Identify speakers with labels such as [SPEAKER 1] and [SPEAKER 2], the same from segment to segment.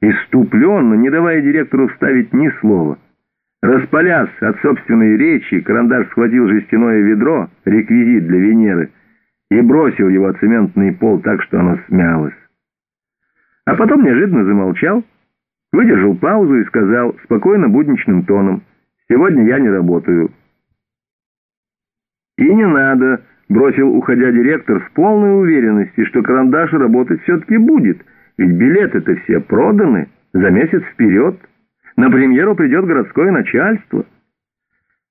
[SPEAKER 1] Иступленно, не давая директору вставить ни слова. Распалясь от собственной речи, карандаш схватил жестяное ведро, реквизит для Венеры, и бросил его о цементный пол так, что оно смялось. А потом неожиданно замолчал, выдержал паузу и сказал спокойно будничным тоном, «Сегодня я не работаю». «И не надо», — бросил, уходя директор, в полной уверенности, что карандаш работать все-таки будет, билеты-то все проданы за месяц вперед. На премьеру придет городское начальство.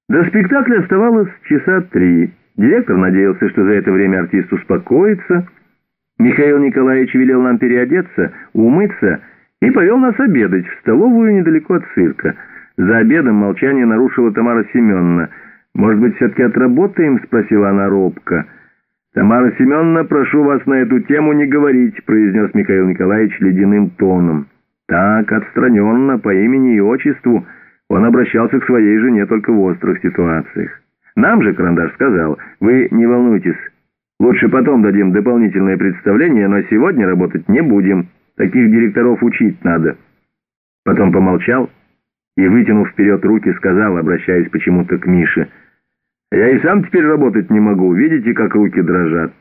[SPEAKER 1] До спектакля оставалось часа три. Директор надеялся, что за это время артист успокоится. Михаил Николаевич велел нам переодеться, умыться и повел нас обедать в столовую недалеко от цирка. За обедом молчание нарушила Тамара Семеновна — «Может быть, все-таки отработаем?» — спросила она робко. «Тамара Семеновна, прошу вас на эту тему не говорить», — произнес Михаил Николаевич ледяным тоном. Так, отстраненно, по имени и отчеству, он обращался к своей жене только в острых ситуациях. Нам же Карандаш сказал, «Вы не волнуйтесь, лучше потом дадим дополнительное представление, но сегодня работать не будем, таких директоров учить надо». Потом помолчал и, вытянув вперед руки, сказал, обращаясь почему-то к Мише, — я и сам теперь работать не могу. Видите, как руки дрожат.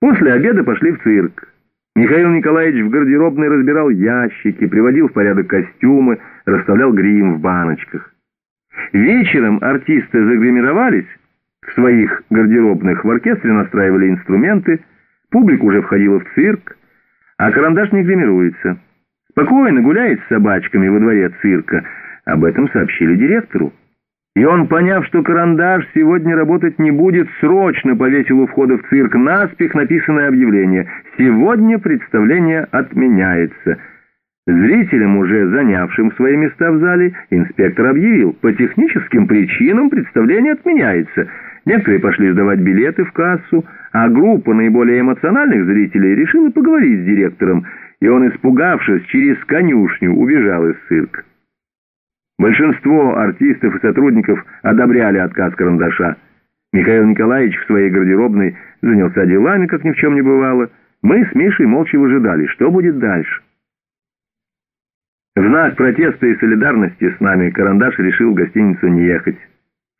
[SPEAKER 1] После обеда пошли в цирк. Михаил Николаевич в гардеробной разбирал ящики, приводил в порядок костюмы, расставлял грим в баночках. Вечером артисты загримировались в своих гардеробных, в оркестре настраивали инструменты, публика уже входила в цирк, а карандаш не гримируется. Спокойно гуляет с собачками во дворе цирка. Об этом сообщили директору. И он, поняв, что карандаш сегодня работать не будет, срочно повесил у входа в цирк наспех написанное объявление «Сегодня представление отменяется». Зрителям, уже занявшим свои места в зале, инспектор объявил, по техническим причинам представление отменяется. Некоторые пошли сдавать билеты в кассу, а группа наиболее эмоциональных зрителей решила поговорить с директором, и он, испугавшись, через конюшню убежал из цирка. Большинство артистов и сотрудников одобряли отказ карандаша. Михаил Николаевич в своей гардеробной занялся делами, как ни в чем не бывало. Мы с Мишей молча выжидали, что будет дальше. В знак протеста и солидарности с нами карандаш решил в гостиницу не ехать.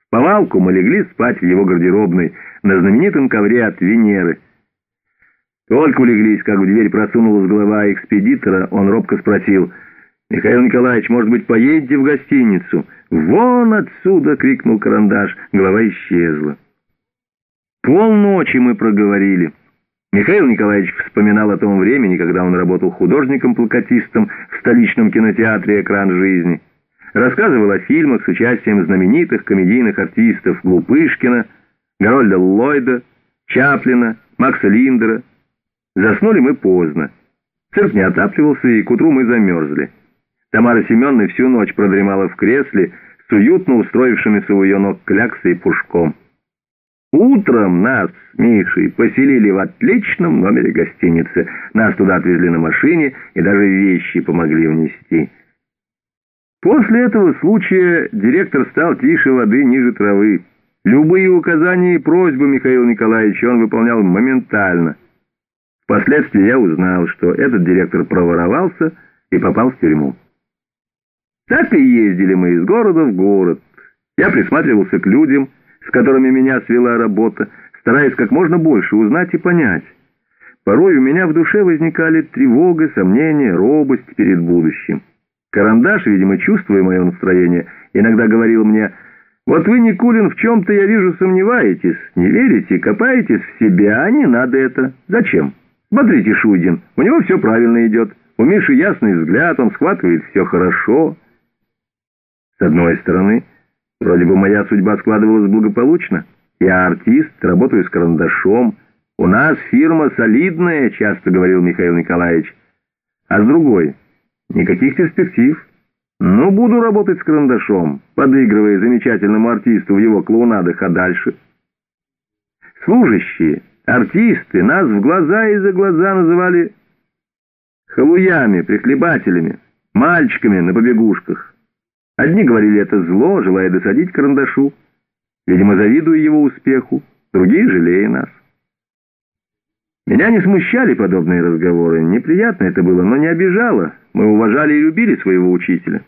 [SPEAKER 1] В повалку мы легли спать в его гардеробной на знаменитом ковре от Венеры. Только улеглись, как в дверь просунулась голова экспедитора, он робко спросил — «Михаил Николаевич, может быть, поедете в гостиницу?» «Вон отсюда!» — крикнул карандаш. Голова исчезла. Полночи мы проговорили. Михаил Николаевич вспоминал о том времени, когда он работал художником-плакатистом в столичном кинотеатре «Экран жизни». Рассказывал о фильмах с участием знаменитых комедийных артистов Глупышкина, Гарольда Ллойда, Чаплина, Макса Линдера. Заснули мы поздно. Цирк не отапливался, и к утру мы замерзли. Тамара Семеновна всю ночь продремала в кресле с уютно устроившимися у ее ног Кляксой и Пушком. Утром нас с Мишей поселили в отличном номере гостиницы. Нас туда отвезли на машине и даже вещи помогли внести. После этого случая директор стал тише воды ниже травы. Любые указания и просьбы Михаила Николаевича он выполнял моментально. Впоследствии я узнал, что этот директор проворовался и попал в тюрьму. Так и ездили мы из города в город. Я присматривался к людям, с которыми меня свела работа, стараясь как можно больше узнать и понять. Порой у меня в душе возникали тревога, сомнения, робость перед будущим. Карандаш, видимо, чувствуя мое настроение, иногда говорил мне, «Вот вы, Никулин, в чем-то, я вижу, сомневаетесь, не верите, копаетесь в себя, а не надо это. Зачем? Смотрите, Шудин, у него все правильно идет, у Миши ясный взгляд, он схватывает все хорошо». С одной стороны, вроде бы моя судьба складывалась благополучно. Я артист, работаю с карандашом. У нас фирма солидная, часто говорил Михаил Николаевич. А с другой, никаких перспектив. Ну, буду работать с карандашом, подыгрывая замечательному артисту в его клоунадах, а дальше... Служащие, артисты нас в глаза и за глаза называли халуями, прихлебателями, мальчиками на побегушках. Одни говорили это зло, желая досадить карандашу, видимо, завидуя его успеху, другие жалея нас. Меня не смущали подобные разговоры. Неприятно это было, но не обижало. Мы уважали и любили своего учителя.